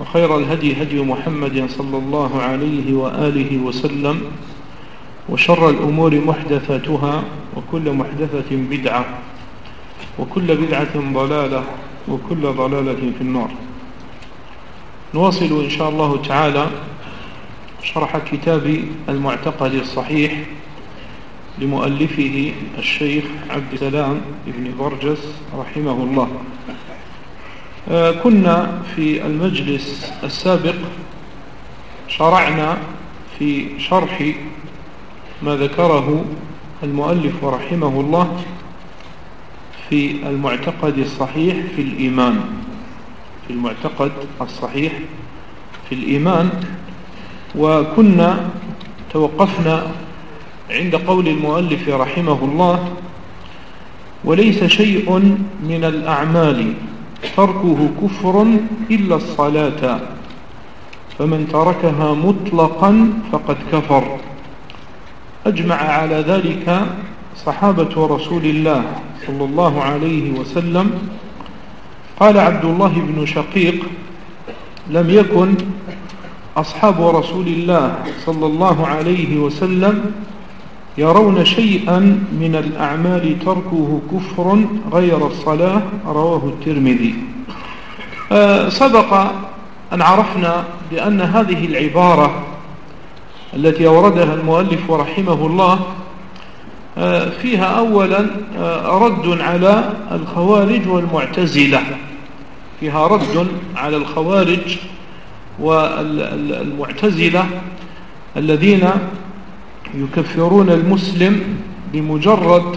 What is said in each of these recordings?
وخير الهدي هدي محمد صلى الله عليه وآله وسلم وشر الأمور محدثاتها وكل محدثة بدعة وكل بدعة ضلالة وكل ضلالة في النار. نواصل إن شاء الله تعالى شرح كتاب المعتقد الصحيح لمؤلفه الشيخ عبد السلام بن برجس رحمه الله. كنا في المجلس السابق شرعنا في شرح ما ذكره المؤلف رحمه الله في المعتقد الصحيح في الإيمان. في المعتقد الصحيح في الإيمان. وكنا توقفنا عند قول المؤلف رحمه الله وليس شيء من الأعمال تركه كفر إلا الصلاة. فمن تركها مطلقا فقد كفر. أجمع على ذلك صحابة رسول الله صلى الله عليه وسلم. قال عبد الله بن شقيق لم يكن أصحاب رسول الله صلى الله عليه وسلم يرون شيئا من الأعمال تركه كفر غير الصلاة رواه الترمذي. آه، سبق أن عرفنا بأن هذه العبارة التي أوردها المؤلف رحمه الله آه، فيها أولا آه، رد على الخوارج والمعتزلة. فيها رد على الخوارج والمعتزلة الذين يكفرون المسلم بمجرد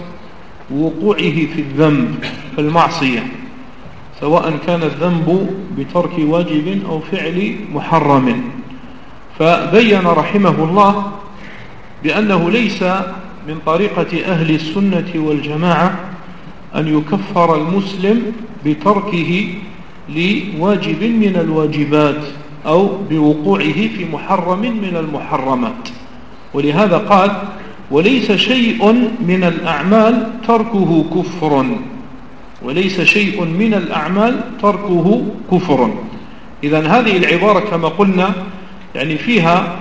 وقوعه في الذنب في المعصية سواء كان الذنب بترك واجب أو فعل محرم. فبين رحمه الله بأنه ليس من طريقة أهل السنة والجماعة أن يكفر المسلم بتركه لواجب من الواجبات أو بوقوعه في محرم من المحرمات. ولهذا قال وليس شيء من الأعمال تركه كفر. وليس شيء من الأعمال تركه كفر. إذا هذه العبارة كما قلنا يعني فيها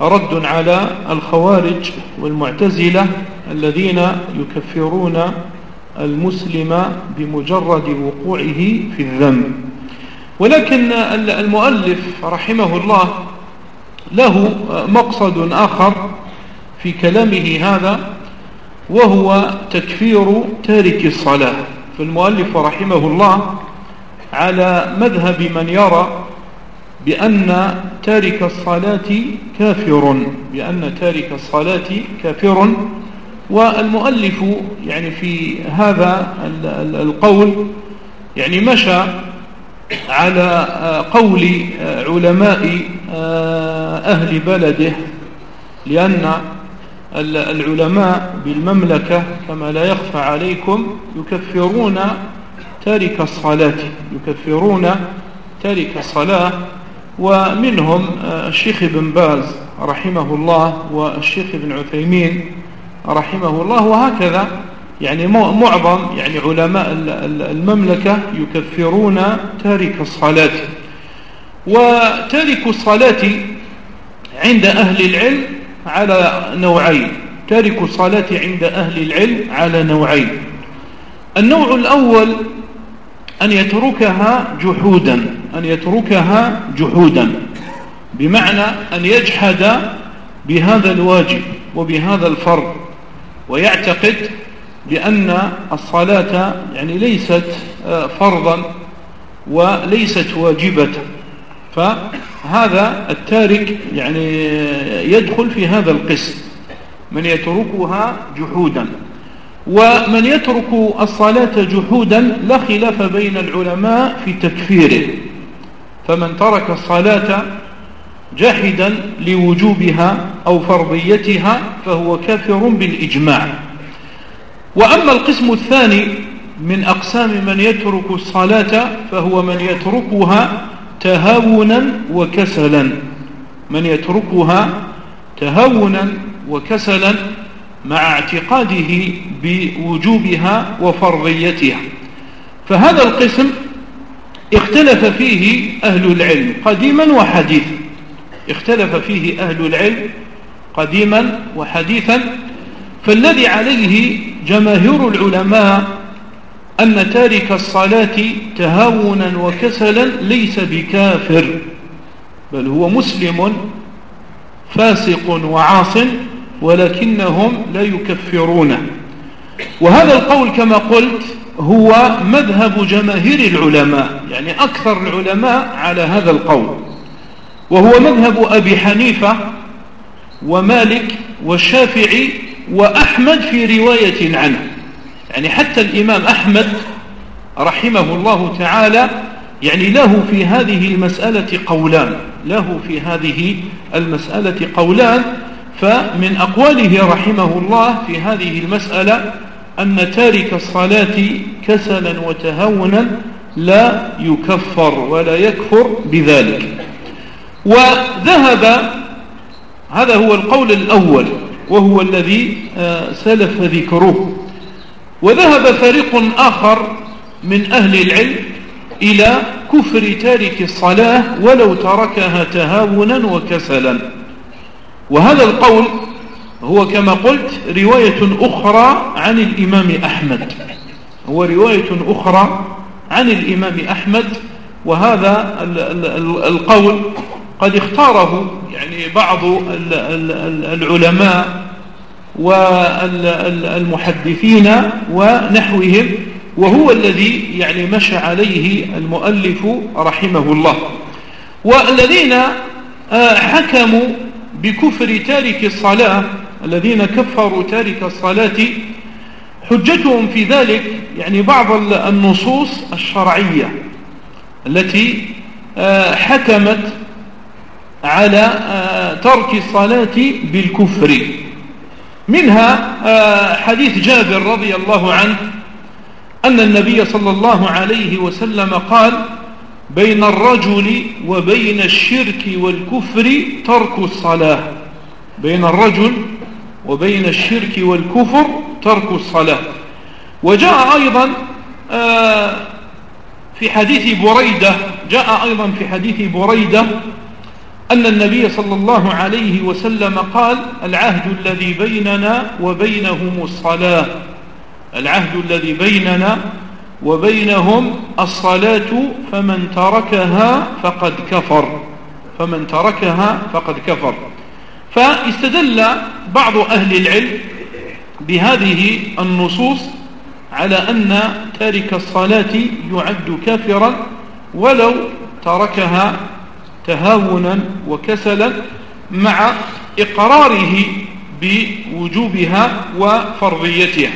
رد على الخوارج والمعتزلة الذين يكفرون المسلم بمجرد وقوعه في الذنب. ولكن المؤلف رحمه الله له مقصد آخر في كلامه هذا وهو تكفير تارك الصلاة. فالمؤلف رحمه الله على مذهب من يرى بأن تارك الصلاة كافر بأن تارك الصلاة كافر. والمؤلف يعني في هذا القول يعني مشى على قول علماء أهل بلده لأن العلماء بالمملكة كما لا يخفى عليكم يكفرون تارك الصلاة يكفرون تارك الصلاة. ومنهم الشيخ ابن باز رحمه الله والشيخ ابن عثيمين رحمه الله وهكذا. يعني معظم يعني علماء المملكة يكفرون تارك الصلاة. وتارك الصلاة عند أهل العلم على نوعين تارك الصلاة عند أهل العلم على نوعين. النوع الأول أن يتركها جحودا أن يتركها جحودا بمعنى أن يجحد بهذا الواجب وبهذا الفرض ويعتقد بأن الصلاة يعني ليست آه، فرضا وليست واجبة. فهذا التارك يعني يدخل في هذا القسم. من يتركها جحودا. ومن يترك الصلاة جحودا لا خلاف بين العلماء في تكفيره. فمن ترك الصلاة جاحدا لوجوبها أو فرضيتها فهو كافر بالإجماع. وأما القسم الثاني من أقسام من يترك الصلاة فهو من يتركها تهاونا وكسلا. من يتركها تهاونا وكسلا مع اعتقاده بوجوبها وفرضيتها. فهذا القسم اختلف فيه أهل العلم قديما وحديثا. اختلف فيه أهل العلم قديما وحديثا. فالذي عليه جماهير العلماء أن تارك الصلاة تهاونا وكسلا ليس بكافر بل هو مسلم فاسق وعاص ولكنهم لا يكفرونه وهذا القول كما قلت هو مذهب جماهير العلماء يعني أكثر العلماء على هذا القول. وهو مذهب أبي حنيفة ومالك والشافعي وأحمد في رواية عنه. يعني حتى الإمام أحمد رحمه الله تعالى يعني له في هذه المسألة قولان له في هذه المسألة قولان فمن أقواله رحمه الله في هذه المسألة أن تارك الصلاة كسلا وتهونا لا يكفر ولا يكفر بذلك. وذهب هذا هو القول الأول وهو الذي آه، سلف ذكره. وذهب فريق آخر من أهل العلم إلى كفر تارك الصلاة ولو تركها تهاونا وكسلا. وهذا القول هو كما قلت رواية أخرى عن الإمام أحمد. هو رواية أخرى عن الإمام أحمد وهذا القول قد اختاره يعني بعض العلماء والمحدثين ونحوهم وهو الذي يعني مشى عليه المؤلف رحمه الله. والذين آه، حكموا بكفر تارك الصلاة الذين كفروا تارك الصلاة حجتهم في ذلك يعني بعض النصوص الشرعية التي آه، حكمت على آه، ترك الصلاة بالكفر. منها آه، حديث جابر رضي الله عنه أن النبي صلى الله عليه وسلم قال بين الرجل وبين الشرك والكفر ترك الصلاة. بين الرجل وبين الشرك والكفر ترك الصلاة. وجاء أيضا آه، في حديث بريدة جاء أيضا في حديث بريدة أن النبي صلى الله عليه وسلم قال العهد الذي بيننا وبينهم الصلاة. العهد الذي بيننا وبينهم الصلاة فمن تركها فقد كفر. فمن تركها فقد كفر. فاستدل بعض أهل العلم بهذه النصوص على أن تارك الصلاة يعد كافرا ولو تركها تهاونا وكسلا مع إقراره بوجوبها وفرضيتها.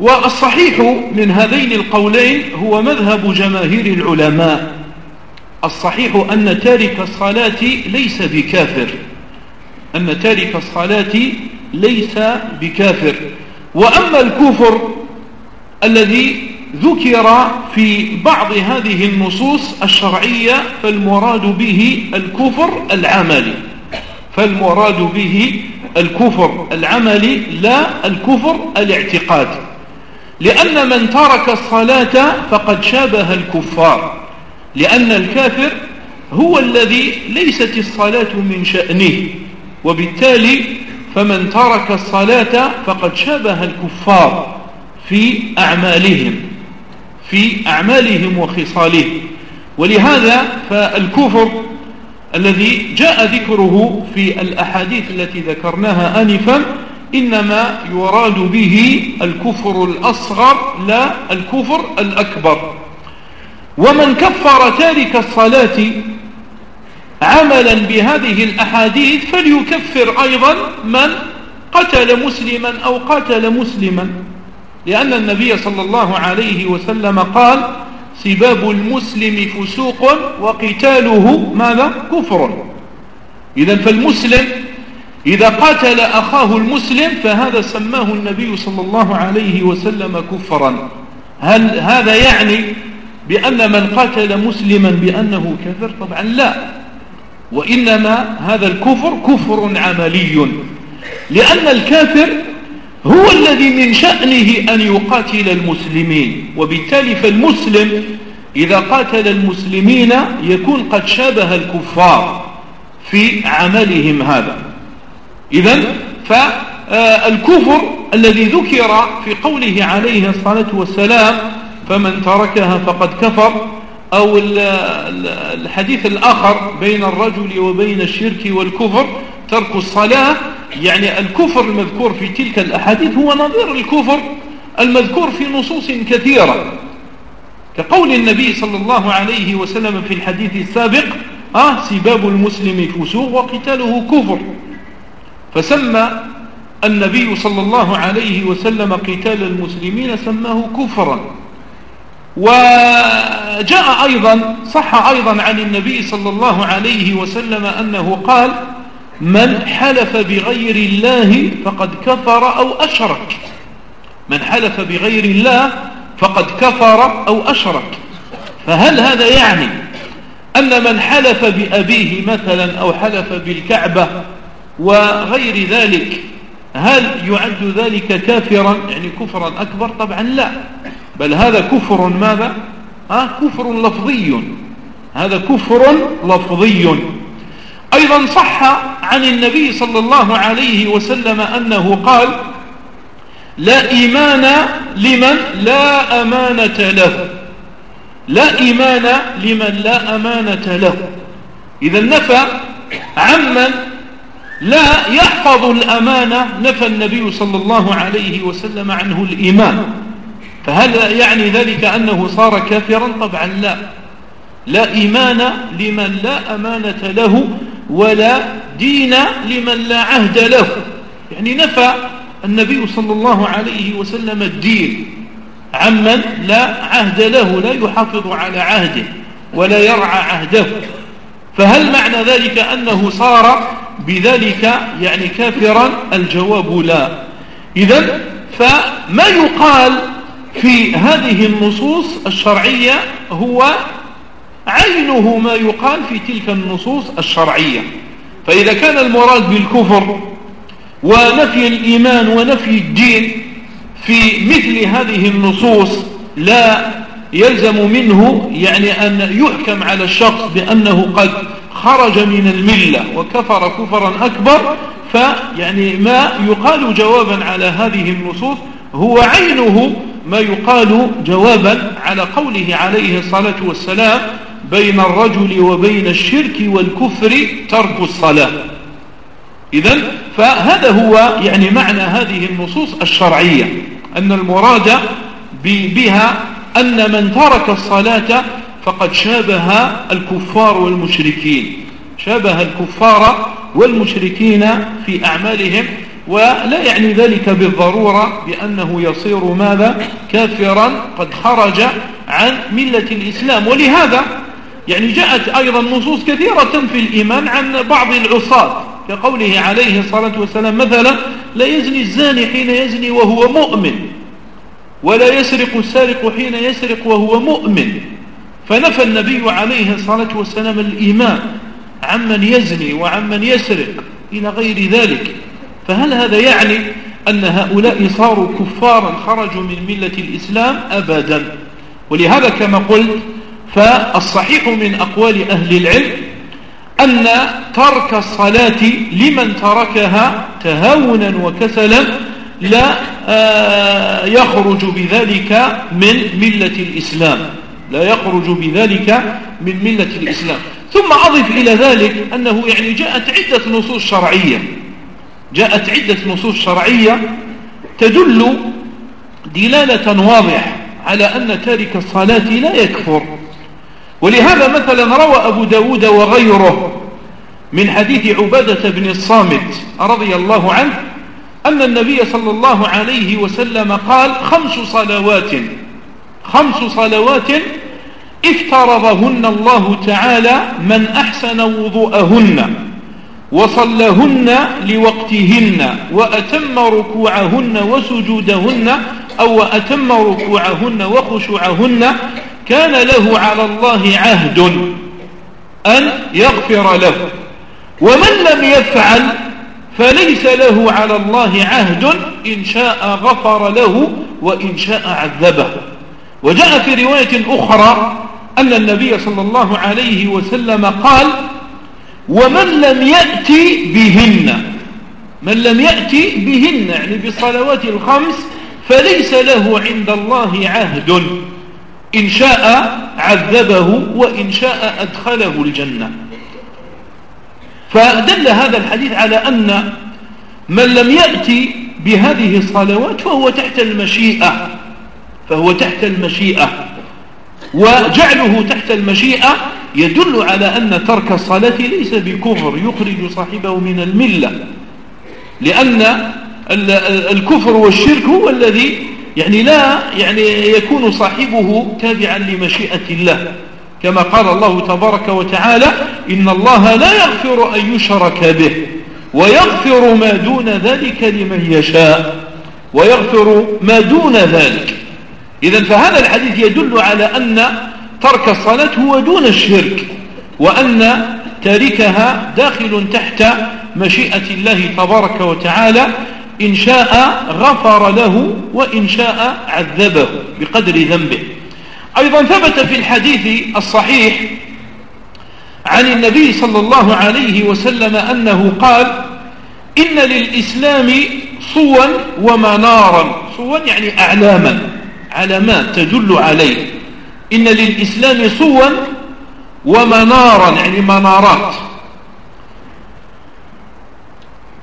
والصحيح من هذين القولين هو مذهب جماهير العلماء. الصحيح أن تارك الصلاة ليس بكافر. أن تارك الصلاة ليس بكافر. وأما الكفر الذي ذكر في بعض هذه النصوص الشرعية فالمراد به الكفر العملي. فالمراد به الكفر العملي لا الكفر الاعتقاد. لأن من ترك الصلاة فقد شابه الكفار. لأن الكافر هو الذي ليست الصلاة من شأنه. وبالتالي فمن ترك الصلاة فقد شابه الكفار في أعمالهم. في أعمالهم وخصالهم. ولهذا فالكفر الذي جاء ذكره في الأحاديث التي ذكرناها آنفا إنما يراد به الكفر الأصغر لا الكفر الأكبر. ومن كفر تارك الصلاة عملا بهذه الأحاديث فليكفر أيضا من قتل مسلما أو قتل مسلما. لأن النبي صلى الله عليه وسلم قال سباب المسلم فسوق وقتاله ماذا؟ كفر. إذا فالمسلم إذا قاتل أخاه المسلم فهذا سماه النبي صلى الله عليه وسلم كفرا. هل هذا يعني بأن من قاتل مسلما بأنه كفر طبعا لا. وإنما هذا الكفر كفر عملي. لأن الكافر هو الذي من شأنه أن يقاتل المسلمين وبالتالي فالمسلم إذا قاتل المسلمين يكون قد شابه الكفار في عملهم هذا. إذا فالكفر الذي ذكر في قوله عليه الصلاة والسلام فمن تركها فقد كفر أو الحديث الآخر بين الرجل وبين الشرك والكفر ترك الصلاة يعني الكفر المذكور في تلك الأحاديث هو نظير الكفر المذكور في نصوص كثيرة. كقول النبي صلى الله عليه وسلم في الحديث السابق آه سباب المسلم فسوق وقتاله كفر. فسمى النبي صلى الله عليه وسلم قتال المسلمين سماه كفرا. وجاء أيضا صح أيضا عن النبي صلى الله عليه وسلم أنه قال من حلف بغير الله فقد كفر أو أشرك. من حلف بغير الله فقد كفر أو أشرك. فهل هذا يعني أن من حلف بأبيه مثلا أو حلف بالكعبة وغير ذلك هل يعد ذلك كافرا؟ يعني كفرا أكبر؟ طبعا لا. بل هذا كفر ماذا؟ ها؟ كفر لفظي. هذا كفر لفظي. أيضا صح عن النبي صلى الله عليه وسلم أنه قال لا إيمان لمن لا أمانة له. لا إيمان لمن لا أمانة له. إذا نفى عمن لا يحفظ الأمانة نفى النبي صلى الله عليه وسلم عنه الإيمان. فهل يعني ذلك أنه صار كافرا؟ طبعا لا. لا إيمان لمن لا أمانة له. ولا دين لمن لا عهد له. يعني نفى النبي صلى الله عليه وسلم الدين. عمن لا عهد له لا يحافظ على عهده ولا يرعى عهده. فهل معنى ذلك أنه صار بذلك يعني كافرا؟ الجواب لا. إذا فما يقال في هذه النصوص الشرعية هو عينه ما يقال في تلك النصوص الشرعية. فإذا كان المراد بالكفر ونفي الإيمان ونفي الدين في مثل هذه النصوص لا يلزم منه يعني أن يحكم على الشخص بأنه قد خرج من الملة وكفر كفرا أكبر فيعني ما يقال جوابا على هذه النصوص هو عينه ما يقال جوابا على قوله عليه الصلاة والسلام بين الرجل وبين الشرك والكفر ترك الصلاة. إذا فهذا هو يعني معنى هذه النصوص الشرعية أن المراد بها أن من ترك الصلاة فقد شابه الكفار والمشركين. شابه الكفار والمشركين في أعمالهم ولا يعني ذلك بالضرورة بأنه يصير ماذا؟ كافرا قد خرج عن ملة الإسلام. ولهذا يعني جاءت أيضا نصوص كثيرة في الإيمان عن بعض العصاة كقوله عليه الصلاة والسلام مثلا لا يزني الزاني حين يزني وهو مؤمن ولا يسرق السارق حين يسرق وهو مؤمن. فنفى النبي عليه الصلاة والسلام الإيمان عمن يزني وعمن يسرق إلى غير ذلك. فهل هذا يعني أن هؤلاء صاروا كفارا خرجوا من ملة الإسلام أبدا؟ ولهذا كما قلت فالصحيح من أقوال أهل العلم أن ترك الصلاة لمن تركها تهاونا وكسلا لا آه، يخرج بذلك من ملة الإسلام. لا يخرج بذلك من ملة الإسلام. ثم أضف إلى ذلك أنه يعني جاءت عدة نصوص شرعية. جاءت عدة نصوص شرعية تدل دلالة واضحة على أن تارك الصلاة لا يكفر. ولهذا مثلا روى أبو داود وغيره من حديث عبادة بن الصامت رضي الله عنه أن النبي صلى الله عليه وسلم قال خمس صلوات خمس صلوات افترضهن الله تعالى من أحسن وضوءهن وصلهن لوقتهن وأتم ركوعهن وسجودهن أو أتم ركوعهن وخشوعهن كان له على الله عهد أن يغفر له. ومن لم يفعل فليس له على الله عهد إن شاء غفر له وإن شاء عذبه. وجاء في رواية أخرى أن النبي صلى الله عليه وسلم قال ومن لم يأتي بهن من لم يأتي بهن يعني بالصلوات الخمس فليس له عند الله عهد. إن شاء عذبه وإن شاء أدخله الجنة. فدل هذا الحديث على أن من لم يأتي بهذه الصلوات فهو تحت المشيئة فهو تحت المشيئة. وجعله تحت المشيئة يدل على أن ترك الصلاة ليس بكفر يخرج صاحبه من الملة. لأن الكفر والشرك هو الذي يعني لا يعني يكون صاحبه تابعا لمشيئة الله. كما قال الله تبارك وتعالى إن الله لا يغفر أن يشرك به ويغفر ما دون ذلك لمن يشاء ويغفر ما دون ذلك. إذا فهذا الحديث يدل على أن ترك الصلاة هو دون الشرك وأن تاركها داخل تحت مشيئة الله تبارك وتعالى. إن شاء غفر له وإن شاء عذبه بقدر ذنبه. أيضا ثبت في الحديث الصحيح عن النبي صلى الله عليه وسلم أنه قال إن للإسلام صوا ومنارا. صوا يعني أعلاما. علامات تدل عليه. إن للإسلام صوا ومنارا يعني منارات.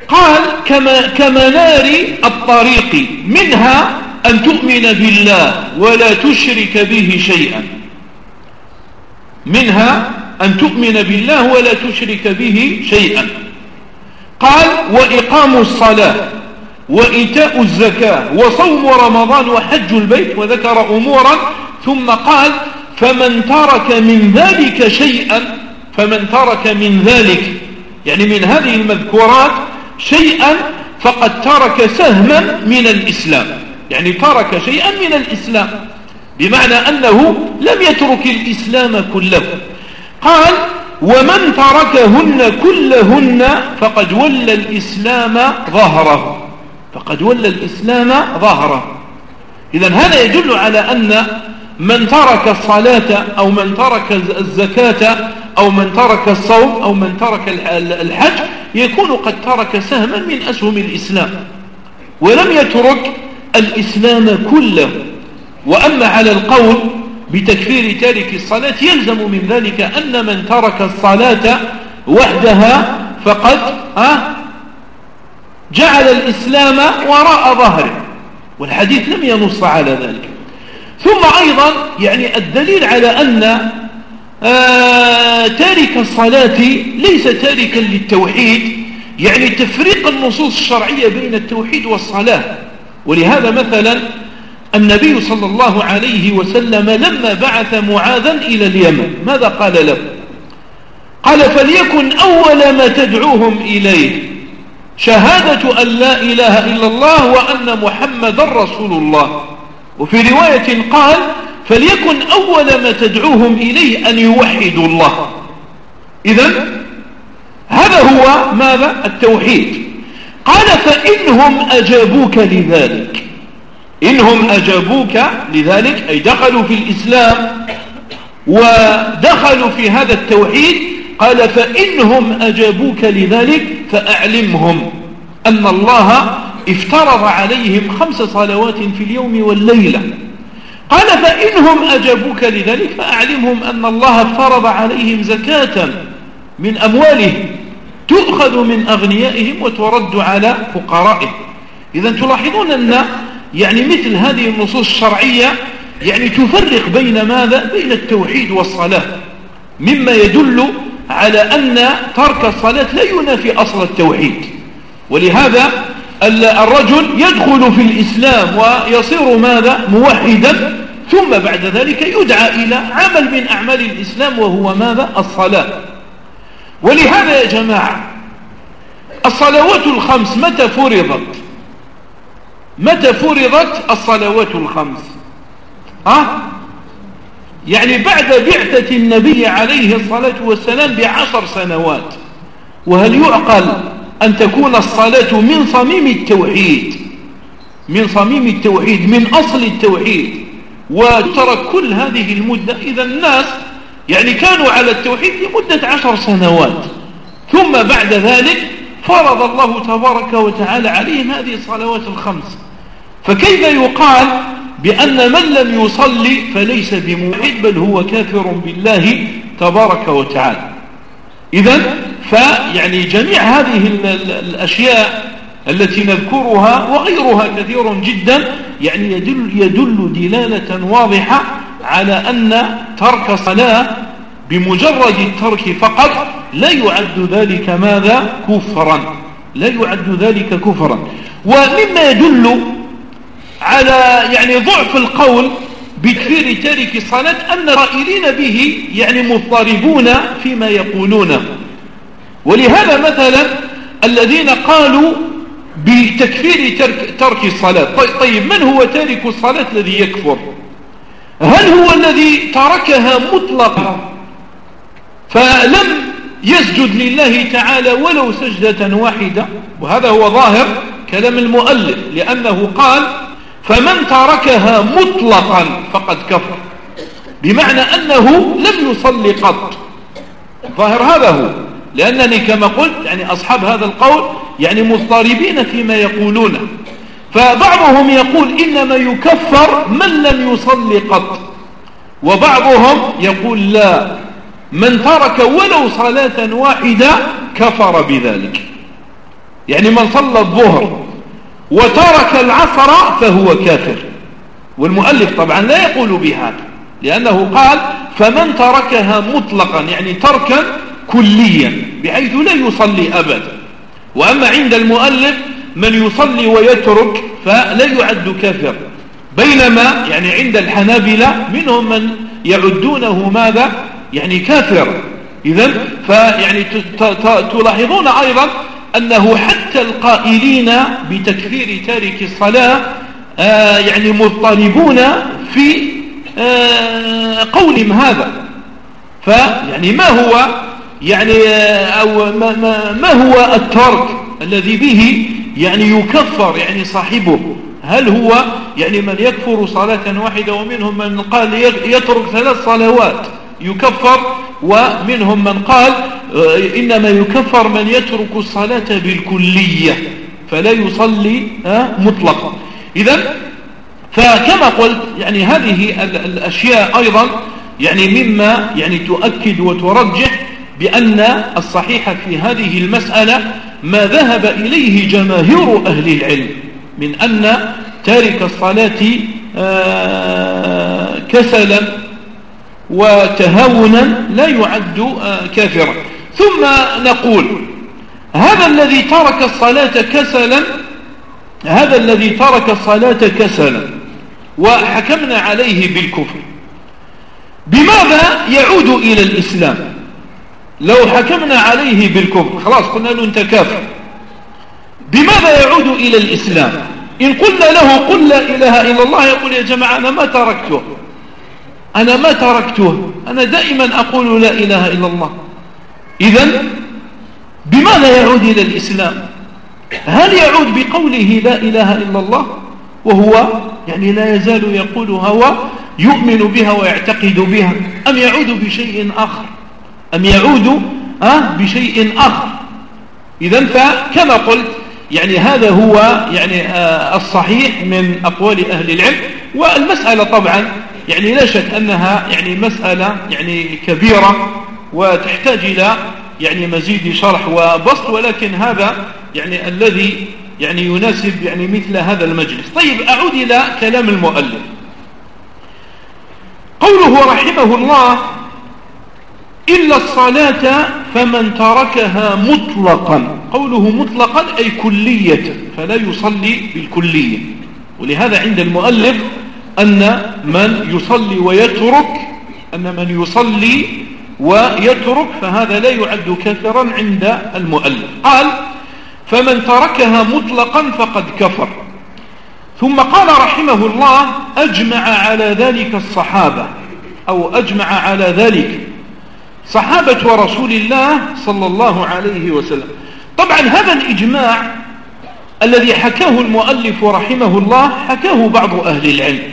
قال كما كمنار الطريق منها أن تؤمن بالله ولا تشرك به شيئا. منها أن تؤمن بالله ولا تشرك به شيئا. قال وإقام الصلاة وإيتاء الزكاة وصوم رمضان وحج البيت وذكر أمورا. ثم قال فمن ترك من ذلك شيئا فمن ترك من ذلك يعني من هذه المذكورات شيئا فقد ترك سهما من الإسلام. يعني ترك شيئا من الإسلام. بمعنى أنه لم يترك الإسلام كله. قال ومن تركهن كلهن فقد ولى الإسلام ظهره. فقد ولى الإسلام ظهره. إذا هذا يدل على أن من ترك الصلاة أو من ترك الزكاة أو من ترك الصوم أو من ترك الحج يكون قد ترك سهما من أسهم الإسلام ولم يترك الإسلام كله. وأما على القول بتكفير تارك الصلاة يلزم من ذلك أن من ترك الصلاة وحدها فقد جعل الإسلام وراء ظهره والحديث لم ينص على ذلك. ثم أيضا يعني الدليل على أن آه تارك الصلاة ليس تاركا للتوحيد يعني تفريق النصوص الشرعية بين التوحيد والصلاة. ولهذا مثلا النبي صلى الله عليه وسلم لما بعث معاذا إلى اليمن ماذا قال له؟ قال فليكن أول ما تدعوهم إليه. شهادة أن لا إله إلا الله وأن محمد رسول الله. وفي رواية قال فليكن أول ما تدعوهم إليه أن يوحدوا الله. إذا هذا هو ماذا؟ التوحيد. قال فإنهم أجابوك لذلك. إنهم أجابوك لذلك أي دخلوا في الإسلام ودخلوا في هذا التوحيد. قال فإنهم أجابوك لذلك فأعلمهم أن الله افترض عليهم خمس صلوات في اليوم والليلة. قال فإنهم أجابوك لذلك فأعلمهم أن الله افترض عليهم زكاة من أموالهم تؤخذ من أغنيائهم وترد على فقرائهم. إذا تلاحظون أن يعني مثل هذه النصوص الشرعية يعني تفرق بين ماذا؟ بين التوحيد والصلاة. مما يدل على أن ترك الصلاة لا ينافي أصل التوحيد. ولهذا الرجل يدخل في الإسلام ويصير ماذا؟ موحدا ثم بعد ذلك يدعى إلى عمل من أعمال الإسلام وهو ماذا؟ الصلاة. ولهذا يا جماعة الصلوات الخمس متى فرضت؟ متى فرضت الصلوات الخمس؟ ها؟ يعني بعد بعثة النبي عليه الصلاة والسلام بعشر سنوات وهل يعقل؟ أن تكون الصلاة من صميم التوحيد من صميم التوحيد من أصل التوحيد. وترك كل هذه المدة إذا الناس يعني كانوا على التوحيد لمدة عشر سنوات. ثم بعد ذلك فرض الله تبارك وتعالى عليهم هذه الصلوات الخمس. فكيف يقال بأن من لم يصلي فليس بموحد بل هو كافر بالله تبارك وتعالى؟ إذا فيعني جميع هذه الأشياء التي نذكرها وغيرها كثير جدا يعني يدل, يدل دلالة واضحة على أن ترك صلاة بمجرد الترك فقط لا يعد ذلك ماذا؟ كفرا. لا يعد ذلك كفرا. ومما يدل على يعني ضعف القول بكفير تارك الصلاة أن الرائلين به يعني مضطربون فيما يقولون. ولهذا مثلا الذين قالوا بتكفير ترك, ترك الصلاة. طيب من هو تارك الصلاة الذي يكفر؟ هل هو الذي تركها مطلقا فلم يسجد لله تعالى ولو سجدة واحدة؟ وهذا هو ظاهر كلام المؤلف لأنه قال فمن تركها مطلقا فقد كفر. بمعنى أنه لم يصلي قط. ظاهر هذا هو. لأنني كما قلت يعني أصحاب هذا القول يعني مضطربين فيما يقولونه فبعضهم يقول إنما يكفر من لم يصلي قط. وبعضهم يقول لا. من ترك ولو صلاة واحدة كفر بذلك. يعني من صلى الظهر وترك العصر فهو كافر. والمؤلف طبعا لا يقول بهذا لأنه قال فمن تركها مطلقا يعني تركا كليا بحيث لا يصلي أبدا. وأما عند المؤلف من يصلي ويترك فلا يعد كافر بينما يعني عند الحنابلة منهم من يعدونه ماذا؟ يعني كافر. إذا فيعني تلاحظون أيضا أنه حتى القائلين بتكفير تارك الصلاة آه يعني مضطربون في آه قولهم هذا. فيعني ما هو يعني آه، أو ما, ما, ما هو الترك الذي به يعني يكفر يعني صاحبه؟ هل هو يعني من يكفر صلاة واحدة ومنهم من قال يترك ثلاث صلوات؟ يكفر ومنهم من قال آه، إنما يكفر من يترك الصلاة بالكلية فلا يصلي مطلقا. إذا فكما قلت يعني هذه الأشياء أيضا يعني مما يعني تؤكد وترجح بأن الصحيح في هذه المسألة ما ذهب إليه جماهير أهل العلم من أن تارك الصلاة آه، كسلا وتهاونا لا يعد آه، كافرا. ثم نقول هذا الذي ترك الصلاة كسلا هذا الذي ترك الصلاة كسلا وحكمنا عليه بالكفر. بماذا يعود إلى الإسلام؟ لو حكمنا عليه بالكفر خلاص قلنا له أنت كافر. بماذا يعود إلى الإسلام؟ إن قلنا له قل لا إله إلا الله يقول يا جماعة أنا ما تركته. أنا ما تركته أنا دائما أقول لا إله إلا الله. إذا بماذا يعود إلى الإسلام؟ هل يعود بقوله لا إله إلا الله؟ وهو يعني لا يزال يقولها ويؤمن بها ويعتقد بها. أم يعود بشيء آخر؟ أم يعود أه بشيء آخر؟ إذا فكما قلت يعني هذا هو يعني آه الصحيح من أقوال أهل العلم والمسألة طبعا يعني لا شك أنها يعني مسألة يعني كبيرة وتحتاج إلى يعني مزيد شرح وبسط ولكن هذا يعني الذي يعني يناسب يعني مثل هذا المجلس. طيب أعود إلى كلام المؤلف. قوله رحمه الله إلا الصلاة فمن تركها مطلقا. قوله مطلقا أي كلية فلا يصلي بالكلية. ولهذا عند المؤلف أن من يصلي ويترك أن من يصلي ويترك فهذا لا يعد كافرا عند المؤلف. قال فمن تركها مطلقا فقد كفر. ثم قال رحمه الله أجمع على ذلك الصحابة أو أجمع على ذلك صحابة رسول الله صلى الله عليه وسلم. طبعا هذا الإجماع الذي حكاه المؤلف رحمه الله حكاه بعض أهل العلم.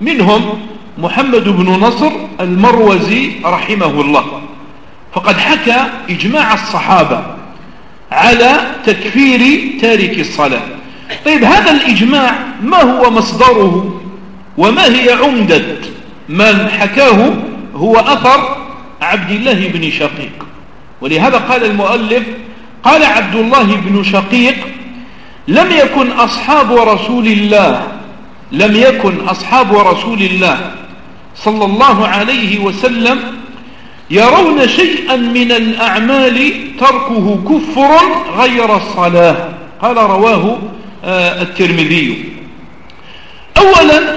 منهم محمد بن نصر المروزي رحمه الله. فقد حكى إجماع الصحابة على تكفير تارك الصلاة. طيب هذا الإجماع ما هو مصدره؟ وما هي عمدة؟ من حكاه هو أثر عبد الله بن شقيق. ولهذا قال المؤلف قال عبد الله بن شقيق لم يكن أصحاب رسول الله لم يكن أصحاب رسول الله صلى الله عليه وسلم يرون شيئا من الأعمال تركه كفر غير الصلاة. قال رواه آه، الترمذي. أولا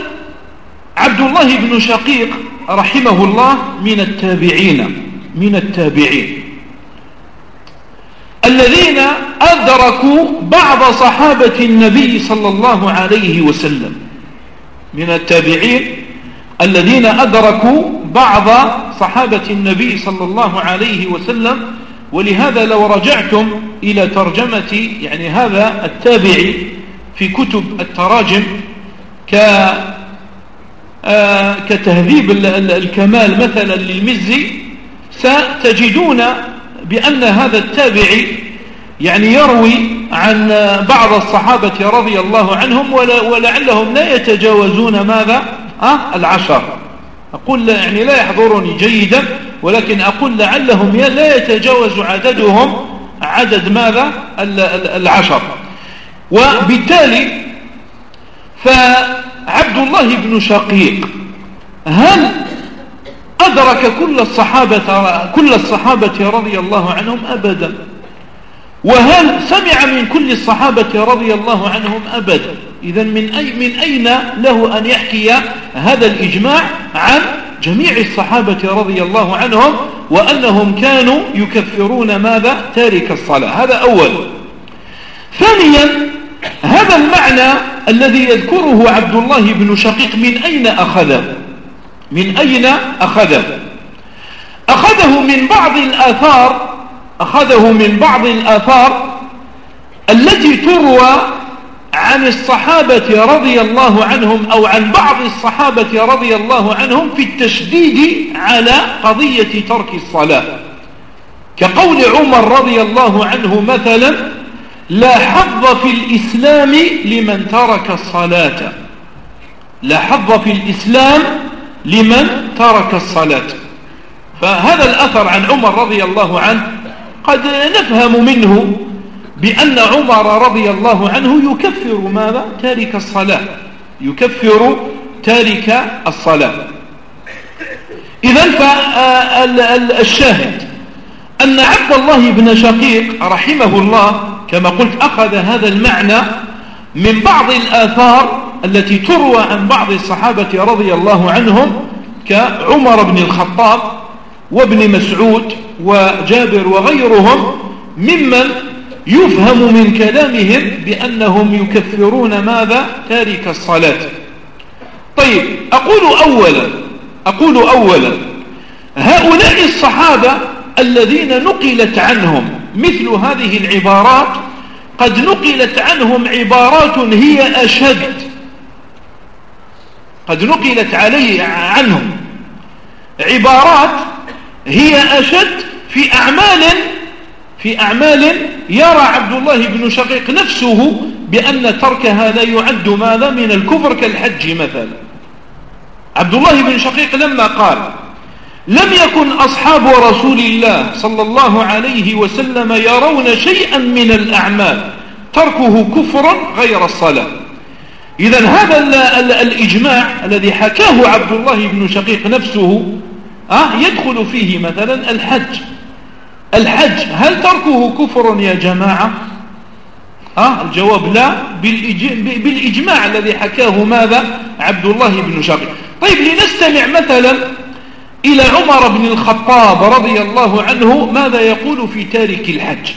عبد الله بن شقيق رحمه الله من التابعين من التابعين. الذين أدركوا بعض صحابة النبي صلى الله عليه وسلم. من التابعين الذين أدركوا بعض صحابة النبي صلى الله عليه وسلم. ولهذا لو رجعتم إلى ترجمة يعني هذا التابعي في كتب التراجم ك آه، كتهذيب الكمال مثلا للمزي ستجدون بأن هذا التابعي يعني يروي عن بعض الصحابة رضي الله عنهم ولعلهم لا يتجاوزون ماذا؟ أه؟ العشر. أقول يعني لا يحضرني جيدا ولكن أقول لعلهم لا يتجاوز عددهم عدد ماذا؟ العشر. وبالتالي فعبد الله بن شقيق. هل أدرك كل الصحابة كل الصحابة رضي الله عنهم أبدا؟ وهل سمع من كل الصحابة رضي الله عنهم أبدا؟ إذا من, أي من أين له أن يحكي هذا الإجماع عن جميع الصحابة رضي الله عنهم وأنهم كانوا يكفرون ماذا؟ تارك الصلاة. هذا أول. ثانيا هذا المعنى الذي يذكره عبد الله بن شقيق من أين أخذه؟ من أين أخذه؟ أخذه من بعض الآثار أخذه من بعض الآثار التي تروى عن الصحابة رضي الله عنهم أو عن بعض الصحابة رضي الله عنهم في التشديد على قضية ترك الصلاة. كقول عمر رضي الله عنه مثلا لا حظ في الإسلام لمن ترك الصلاة. لا حظ في الإسلام لمن ترك الصلاة. فهذا الأثر عن عمر رضي الله عنه قد نفهم منه بأن عمر رضي الله عنه يكفر ماذا؟ تارك الصلاة. يكفر تارك الصلاة. إذا فالشاهد أن عبد الله بن شقيق رحمه الله كما قلت أخذ هذا المعنى من بعض الآثار التي تروى عن بعض الصحابة رضي الله عنهم كعمر بن الخطاب وابن مسعود وجابر وغيرهم ممن يفهم من كلامهم بأنهم يكفرون ماذا؟ تارك الصلاة. طيب أقول أولا أقول أولا هؤلاء الصحابة الذين نقلت عنهم مثل هذه العبارات قد نقلت عنهم عبارات هي أشد. قد نقلت عليه عنهم عبارات هي أشد في أعمال في أعمال يرى عبد الله بن شقيق نفسه بأن تركها لا يعد ماذا من الكفر كالحج مثلا. عبد الله بن شقيق لما قال لم يكن أصحاب رسول الله صلى الله عليه وسلم يرون شيئا من الأعمال تركه كفرا غير الصلاة. إذا هذا الإجماع الذي حكاه عبد الله بن شقيق نفسه أه يدخل فيه مثلا الحج. الحج هل تركه كفر يا جماعة؟ أه الجواب لا. بالإجماع الذي حكاه ماذا؟ عبد الله بن شقيق. طيب لنستمع مثلا إلى عمر بن الخطاب رضي الله عنه ماذا يقول في تارك الحج.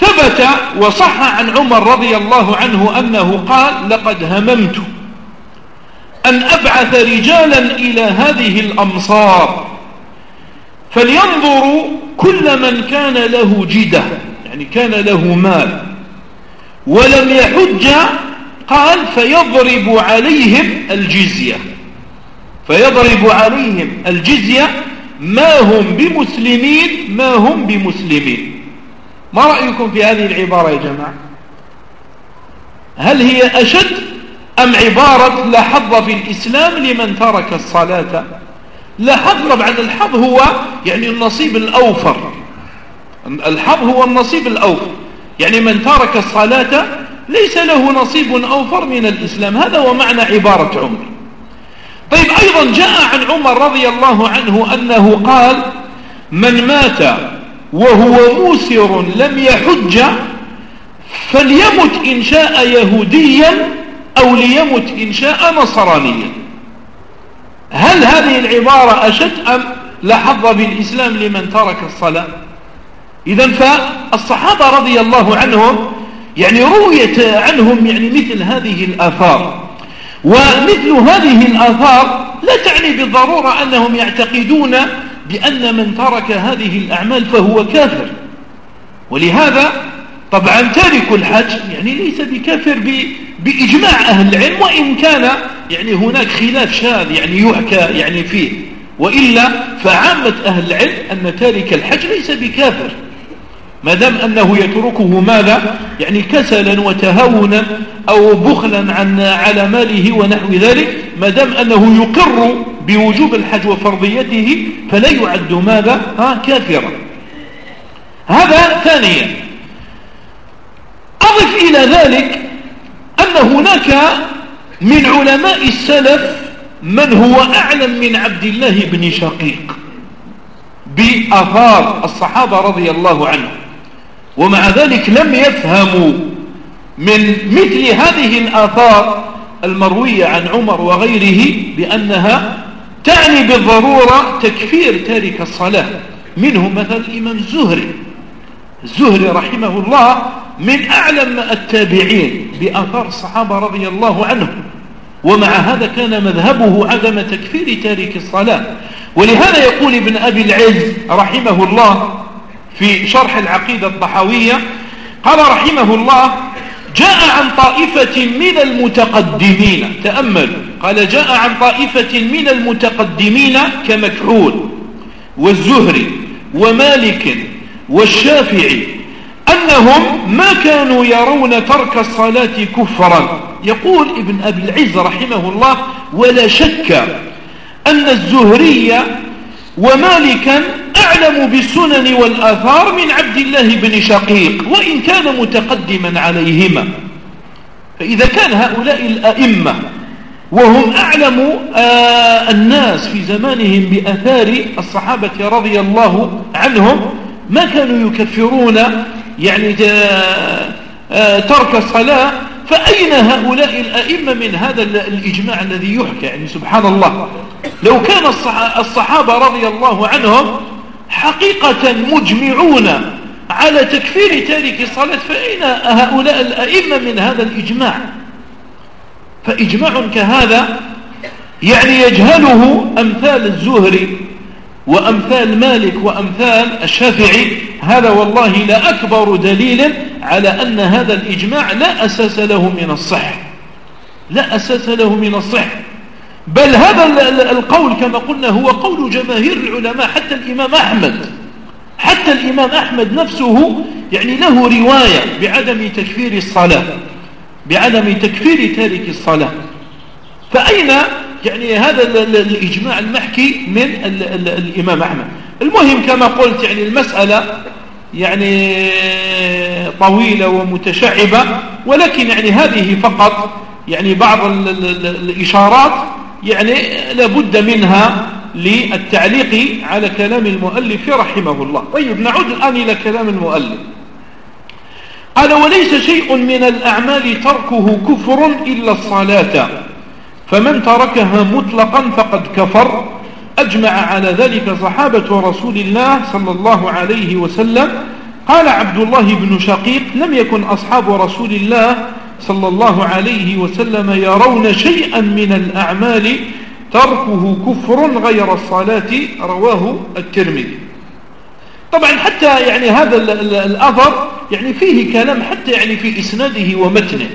ثبت وصح عن عمر رضي الله عنه أنه قال لقد هممت أن أبعث رجالا إلى هذه الأمصار فلينظروا كل من كان له جدة يعني كان له مال ولم يحج قال فيضرب عليهم الجزية. فيضرب عليهم الجزية ما هم بمسلمين ما هم بمسلمين. ما رأيكم في هذه العبارة يا جماعة؟ هل هي أشد أم عبارة لا حظ في الإسلام لمن ترك الصلاة؟ لا حظ طبعا الحظ هو يعني النصيب الأوفر. الحظ هو النصيب الأوفر. يعني من ترك الصلاة ليس له نصيب أوفر من الإسلام. هذا هو معنى عبارة عمر. طيب أيضا جاء عن عمر رضي الله عنه أنه قال من مات وهو موسر لم يحج فليمت إن شاء يهوديا أو ليمت إن شاء نصرانيا. هل هذه العبارة أشد أم لحظ بالإسلام لمن ترك الصلاة؟ إذا فالصحابة رضي الله عنهم يعني رويت عنهم يعني مثل هذه الآثار. ومثل هذه الآثار لا تعني بالضرورة أنهم يعتقدون بأن من ترك هذه الأعمال فهو كافر. ولهذا طبعا تارك الحج يعني ليس بكافر بإجماع أهل العلم وإن كان يعني هناك خلاف شاذ يعني يحكى يعني فيه. وإلا فعامة أهل العلم أن تارك الحج ليس بكافر. ما دام أنه يتركه ماذا يعني كسلا وتهونا أو بخلا عن على ماله ونحو ذلك ما دام أنه يقر بوجوب الحج وفرضيته فلا يعد ماذا ها كافرا. هذا ثانيا. أضف إلى ذلك أن هناك من علماء السلف من هو أعلم من عبد الله بن شقيق بأثار الصحابة رضي الله عنهم. ومع ذلك لم يفهموا من مثل هذه الآثار المروية عن عمر وغيره بأنها تعني بالضرورة تكفير تارك الصلاة. منهم مثل الإمام الزهري. الزهري رحمه الله من أعلم التابعين بآثار الصحابة رضي الله عنهم. ومع هذا كان مذهبه عدم تكفير تارك الصلاة. ولهذا يقول ابن أبي العز رحمه الله في شرح العقيدة الطحاوية قال رحمه الله جاء عن طائفة من المتقدمين تأملوا. قال جاء عن طائفة من المتقدمين كمكحول والزهري ومالك والشافعي أنهم ما كانوا يرون ترك الصلاة كفرا. يقول ابن أبي العز رحمه الله ولا شك أن الزهري ومالكا أعلم بالسنن والآثار من عبد الله بن شقيق وإن كان متقدما عليهما. فإذا كان هؤلاء الأئمة وهم أعلم آه الناس في زمانهم بأثار الصحابة رضي الله عنهم ما كانوا يكفرون يعني آه ترك الصلاة فأين هؤلاء الأئمة من هذا الإجماع الذي يحكى؟ يعني سبحان الله. لو كان الصحابة رضي الله عنهم حقيقة مجمعون على تكفير تارك الصلاة فأين هؤلاء الأئمة من هذا الإجماع؟ فإجماع كهذا يعني يجهله أمثال الزهري وأمثال مالك وأمثال الشافعي هذا والله لا أكبر دليل على أن هذا الإجماع لا أساس له من الصح. لا أساس له من الصح. بل هذا القول كما قلنا هو قول جماهير العلماء حتى الإمام أحمد. حتى الإمام أحمد نفسه يعني له رواية بعدم تكفير الصلاة بعدم تكفير تارك الصلاة. فأين يعني هذا الإجماع المحكي من الإمام أحمد. المهم كما قلت يعني المسألة يعني طويلة ومتشعبة ولكن يعني هذه فقط يعني بعض الإشارات يعني لابد منها للتعليق على كلام المؤلف رحمه الله. طيب نعود الآن إلى كلام المؤلف. قال وليس شيء من الأعمال تركه كفر إلا الصلاة. فمن تركها مطلقا فقد كفر. أجمع على ذلك صحابة رسول الله صلى الله عليه وسلم. قال عبد الله بن شقيق لم يكن أصحاب رسول الله صلى الله عليه وسلم يرون شيئا من الأعمال. تركه كفر غير الصلاة رواه الترمذي. طبعا حتى يعني هذا الأثر يعني فيه كلام حتى يعني في إسناده ومتنه.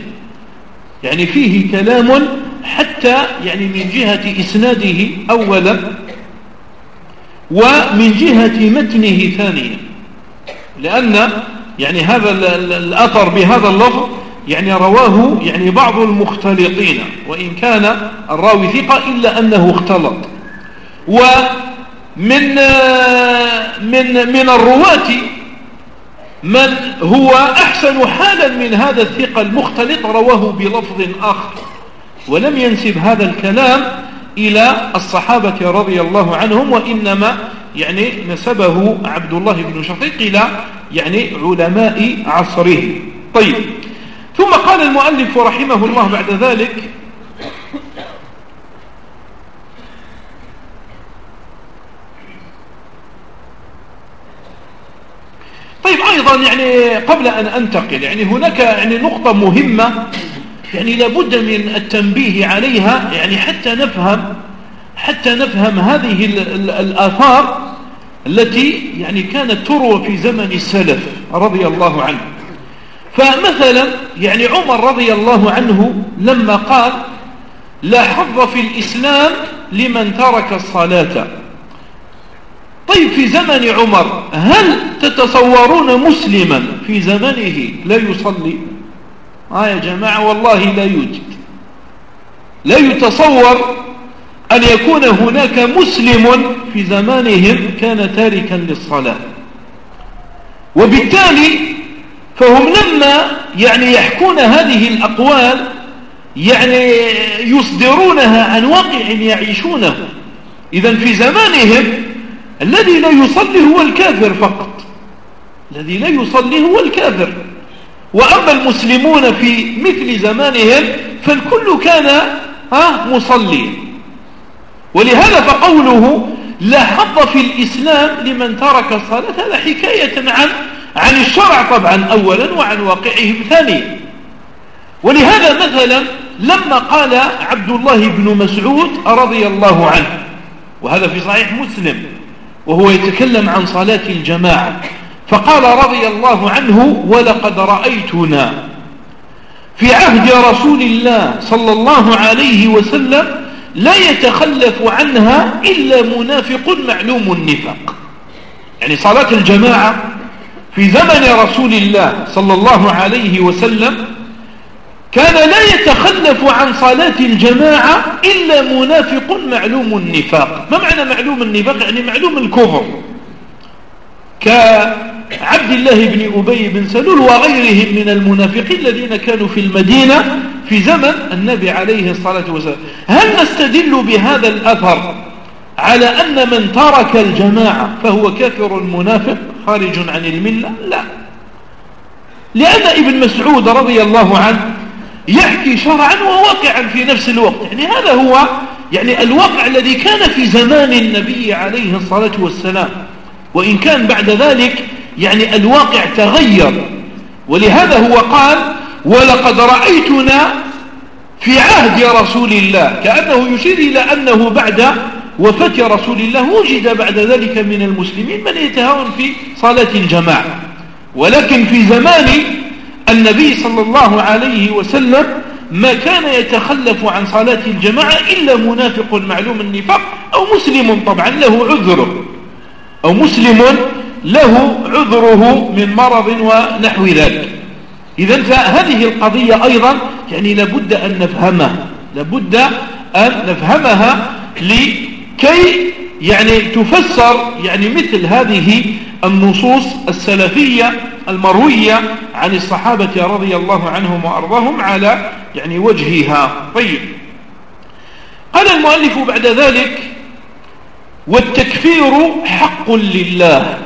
يعني فيه كلام حتى يعني من جهة إسناده أولا ومن جهة متنه ثانيا. لأن يعني هذا الأثر بهذا اللفظ يعني رواه يعني بعض المختلطين وإن كان الراوي ثقة إلا أنه اختلط. ومن من من الرواة من هو أحسن حالا من هذا الثقة المختلط رواه بلفظ آخر. ولم ينسب هذا الكلام إلى الصحابة رضي الله عنهم وإنما يعني نسبه عبد الله بن شقيق إلى يعني علماء عصره. طيب. ثم قال المؤلف رحمه الله بعد ذلك طيب أيضا يعني قبل أن أنتقل يعني هناك يعني نقطة مهمة يعني لابد من التنبيه عليها يعني حتى نفهم حتى نفهم هذه الآثار التي يعني كانت تروى في زمن السلف رضي الله عنه. فمثلا يعني عمر رضي الله عنه لما قال لا حظ في الإسلام لمن ترك الصلاة. طيب في زمن عمر هل تتصورون مسلما في زمنه لا يصلي؟ آه يا جماعة والله لا يوجد. لا يتصور أن يكون هناك مسلم في زمانهم كان تاركا للصلاة. وبالتالي فهم لما يعني يحكون هذه الأقوال يعني يصدرونها عن واقع يعيشونه. إذا في زمانهم الذي لا يصلي هو الكافر فقط. الذي لا يصلي هو الكافر. وأما المسلمون في مثل زمانهم فالكل كان مصلي. ولهذا فقوله لا حظ في الإسلام لمن ترك الصلاة هذا حكاية عن عن الشرع طبعا أولا وعن واقعهم ثانيا. ولهذا مثلا لما قال عبد الله بن مسعود رضي الله عنه وهذا في صحيح مسلم وهو يتكلم عن صلاة الجماعة. فقال رضي الله عنه ولقد رأيتنا. في عهد رسول الله صلى الله عليه وسلم لا يتخلف عنها إلا منافق معلوم النفاق. يعني صلاة الجماعة في زمن رسول الله صلى الله عليه وسلم كان لا يتخلف عن صلاة الجماعة إلا منافق معلوم النفاق. ما معنى معلوم النفاق؟ يعني معلوم الكفر. كعبد الله بن أبي بن سلول وغيرهم من المنافقين الذين كانوا في المدينة في زمن النبي عليه الصلاة والسلام. هل نستدل بهذا الأثر على أن من ترك الجماعة فهو كافر منافق خارج عن الملة؟ لا. لأن ابن مسعود رضي الله عنه يحكي شرعا وواقعا في نفس الوقت. يعني هذا هو يعني الواقع الذي كان في زمان النبي عليه الصلاة والسلام. وإن كان بعد ذلك يعني الواقع تغير. ولهذا هو قال ولقد رأيتنا في عهد رسول الله. كأنه يشير إلى أنه بعد وفاة رسول الله وجد بعد ذلك من المسلمين من يتهاون في صلاة الجماعة. ولكن في زمان النبي صلى الله عليه وسلم ما كان يتخلف عن صلاة الجماعة إلا منافق معلوم النفاق أو مسلم طبعا له عذره أو مسلم له عذره من مرض ونحو ذلك. إذا فهذه القضية أيضا يعني لابد أن نفهمها لابد أن نفهمها لكي يعني تفسر يعني مثل هذه النصوص السلفية المروية عن الصحابة رضي الله عنهم وأرضاهم على يعني وجهها. طيب. قال المؤلف بعد ذلك والتكفير حق لله.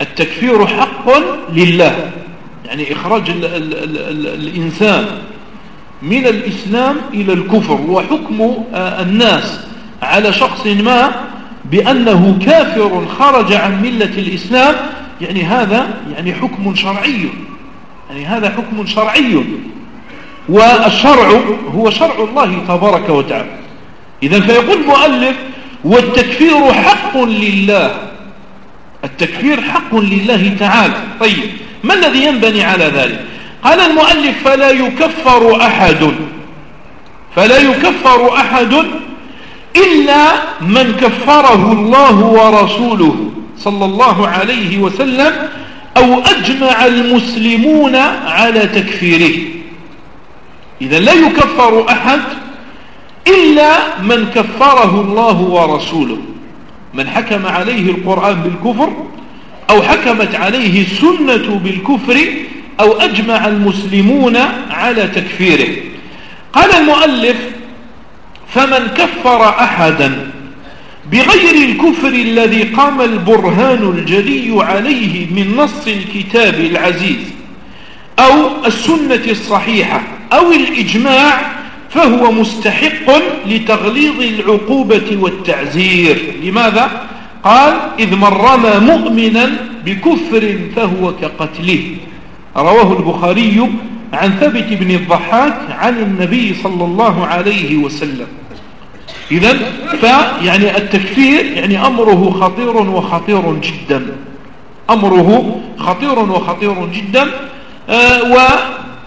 التكفير حق لله. يعني إخراج ال ال ال الإنسان من الإسلام إلى الكفر وحكم آه، الناس على شخص ما بأنه كافر خرج عن ملة الإسلام. يعني هذا يعني حكم شرعي. يعني هذا حكم شرعي. والشرع هو شرع الله تبارك وتعالى. إذا فيقول المؤلف والتكفير حق لله التكفير حق لله تعالى. طيب ما الذي ينبني على ذلك؟ قال المؤلف فلا يكفر أحد. فلا يكفر أحد إلا من كفره الله ورسوله صلى الله عليه وسلم أو أجمع المسلمون على تكفيره. إذا لا يكفر أحد إلا من كفره الله ورسوله. من حكم عليه القرآن بالكفر أو حكمت عليه السنة بالكفر أو أجمع المسلمون على تكفيره. قال المؤلف فمن كفر أحدا بغير الكفر الذي قام البرهان الجلي عليه من نص الكتاب العزيز أو السنة الصحيحة أو الإجماع فهو مستحق لتغليظ العقوبة والتعزير. لماذا؟ قال إذ من رمى مؤمنا بكفر فهو كقتله. رواه البخاري عن ثبت بن الضحاك عن النبي صلى الله عليه وسلم. إذا فيعني التكفير يعني أمره خطير وخطير جدا. أمره خطير وخطير جدا آه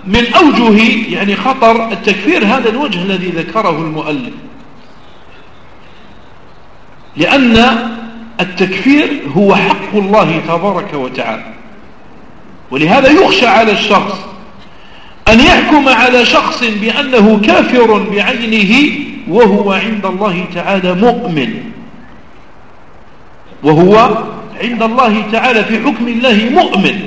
ومن أوجه يعني خطر التكفير هذا الوجه الذي ذكره المؤلف. لأن التكفير هو حق الله تبارك وتعالى. ولهذا يخشى على الشخص أن يحكم على شخص بأنه كافر بعينه وهو عند الله تعالى مؤمن. وهو عند الله تعالى في حكم الله مؤمن.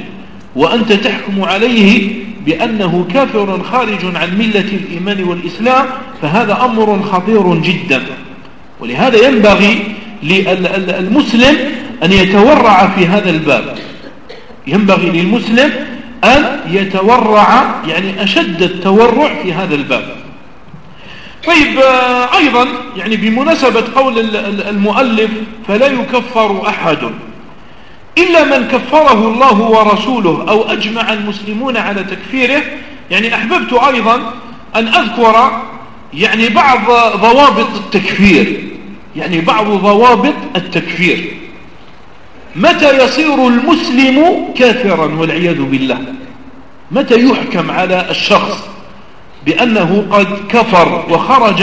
وأنت تحكم عليه بأنه كافر خارج عن ملة الإيمان والإسلام فهذا أمر خطير جدا. ولهذا ينبغي للمسلم أن يتورع في هذا الباب. ينبغي للمسلم أن يتورع يعني أشد التورع في هذا الباب. طيب آه، أيضا يعني بمناسبة قول المؤلف فلا يكفر أحد. إلا من كفره الله ورسوله أو أجمع المسلمون على تكفيره. يعني أحببت أيضا أن أذكر يعني بعض ضوابط التكفير. يعني بعض ضوابط التكفير. متى يصير المسلم كافرا والعياذ بالله؟ متى يحكم على الشخص بأنه قد كفر وخرج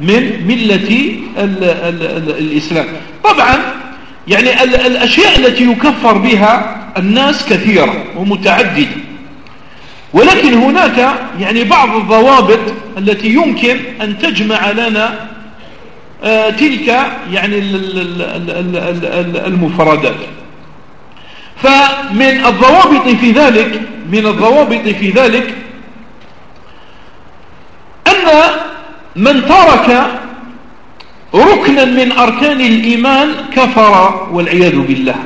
من ملة ال ال ال الإسلام؟ طبعا يعني الأشياء التي يكفر بها الناس كثيرة ومتعددة ولكن هناك يعني بعض الضوابط التي يمكن أن تجمع لنا آه، تلك يعني المفردات. فمن الضوابط في ذلك من الضوابط في ذلك أن من ترك ركنا من أركان الإيمان كفر والعياذ بالله.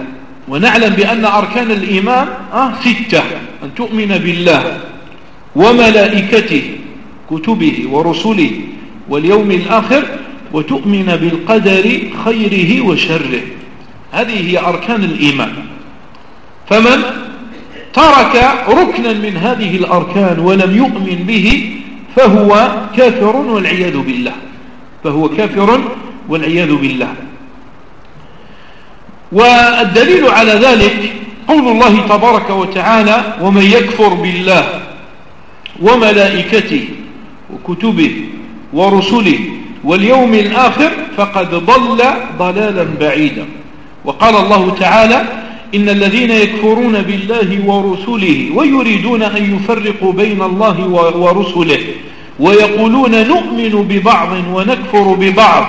ونعلم بأن أركان الإيمان آه ستة. أن تؤمن بالله وملائكته كتبه ورسله واليوم الآخر وتؤمن بالقدر خيره وشره. هذه هي أركان الإيمان. فمن ترك ركنا من هذه الأركان ولم يؤمن به فهو كافر والعياذ بالله. فهو كافر والعياذ بالله. والدليل على ذلك قول الله تبارك وتعالى ومن يكفر بالله وملائكته وكتبه ورسله واليوم الآخر فقد ضل ضلالا بعيدا وقال الله تعالى إن الذين يكفرون بالله ورسله ويريدون أن يفرقوا بين الله ورسله ويقولون نؤمن ببعض ونكفر ببعض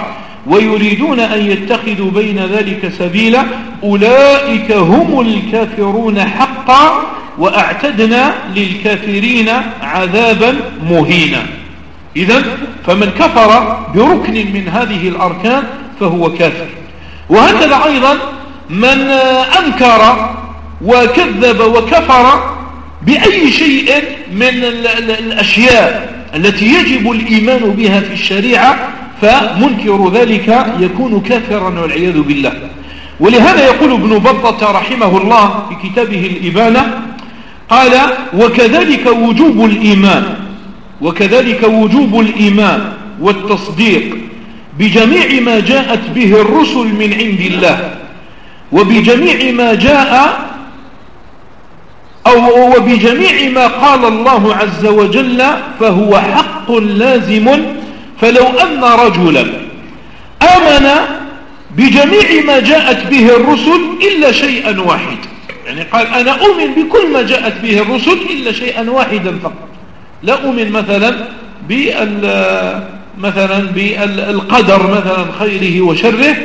ويريدون أن يتخذوا بين ذلك سبيلا أولئك هم الكافرون حقا وأعتدنا للكافرين عذابا مهينا. إذا فمن كفر بركن من هذه الأركان فهو كافر. وهكذا أيضا من أنكر وكذب وكفر بأي شيء من الأشياء التي يجب الإيمان بها في الشريعة فمنكر ذلك يكون كافرا والعياذ بالله. ولهذا يقول ابن بطة رحمه الله في كتابه الإبانة قال وكذلك وجوب الإيمان وكذلك وجوب الإيمان والتصديق بجميع ما جاءت به الرسل من عند الله وبجميع ما جاء أو وبجميع ما قال الله عز وجل فهو حق لازم فلو أن رجلا آمن بجميع ما جاءت به الرسل إلا شيئا واحد. يعني قال أنا أؤمن بكل ما جاءت به الرسل إلا شيئا واحدا فقط. لا أؤمن مثلا بال مثلا بالقدر مثلا خيره وشره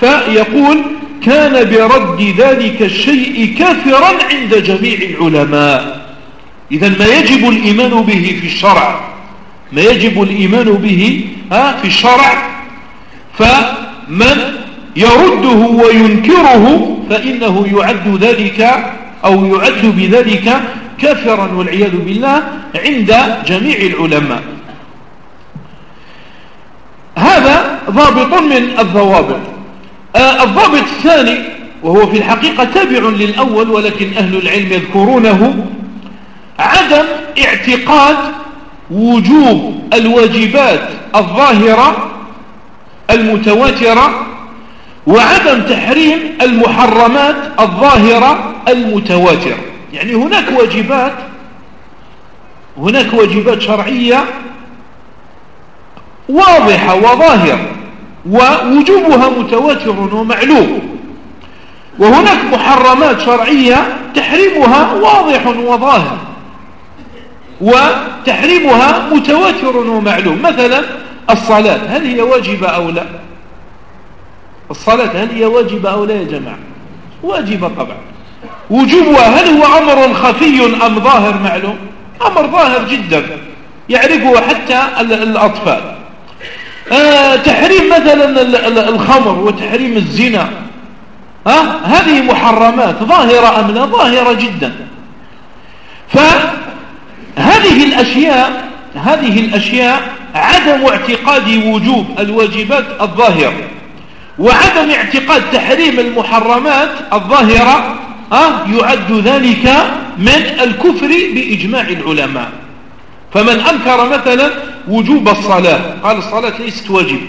فيقول كان برد ذلك الشيء كافرا عند جميع العلماء. إذا ما يجب الإيمان به في الشرع ما يجب الإيمان به في الشرع فمن يرده وينكره فإنه يعد ذلك أو يعد بذلك كافرا والعياذ بالله عند جميع العلماء. هذا ضابط من الضوابط. الضابط الثاني وهو في الحقيقة تابع للأول ولكن أهل العلم يذكرونه عدم اعتقاد وجوب الواجبات الظاهرة المتواترة وعدم تحريم المحرمات الظاهرة المتواترة. يعني هناك واجبات هناك واجبات شرعية واضحة وظاهرة. ووجوبها متواتر ومعلوم. وهناك محرمات شرعية تحريمها واضح وظاهر. وتحريمها متواتر ومعلوم. مثلا الصلاة هل هي واجبة أو لا؟ الصلاة هل هي واجبة أو لا يا جماعة؟ واجبة طبعا. وجوبها هل هو أمر خفي أم ظاهر معلوم؟ أمر ظاهر جدا. يعرفه حتى الأطفال. آه تحريم مثلا الخمر وتحريم الزنا. آه هذه محرمات ظاهرة أم لا؟ ظاهرة جدا. فهذه الأشياء هذه الأشياء عدم اعتقاد وجوب الواجبات الظاهرة وعدم اعتقاد تحريم المحرمات الظاهرة آه يعد ذلك من الكفر بإجماع العلماء. فمن أنكر مثلا وجوب الصلاة قال الصلاة ليست واجب.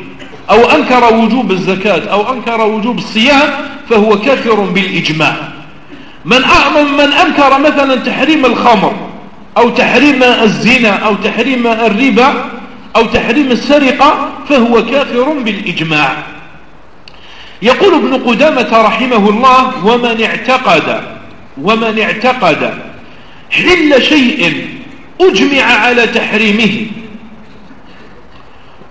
أو أنكر وجوب الزكاة أو أنكر وجوب الصيام فهو كافر بالإجماع. من من أنكر مثلا تحريم الخمر أو تحريم الزنا أو تحريم الربا أو تحريم السرقة فهو كافر بالإجماع. يقول ابن قدامة رحمه الله ومن اعتقد ومن اعتقد حل شيء أجمع على تحريمه.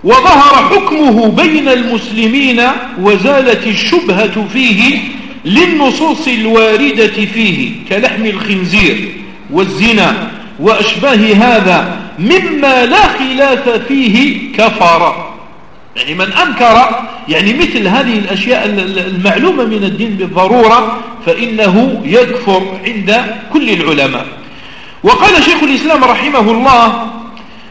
وظهر حكمه بين المسلمين وزالت الشبهة فيه للنصوص الواردة فيه كلحم الخنزير والزنا وأشباه هذا مما لا خلاف فيه كفر. يعني من أنكر يعني مثل هذه الأشياء المعلومة من الدين بالضرورة فإنه يكفر عند كل العلماء. وقال شيخ الإسلام رحمه الله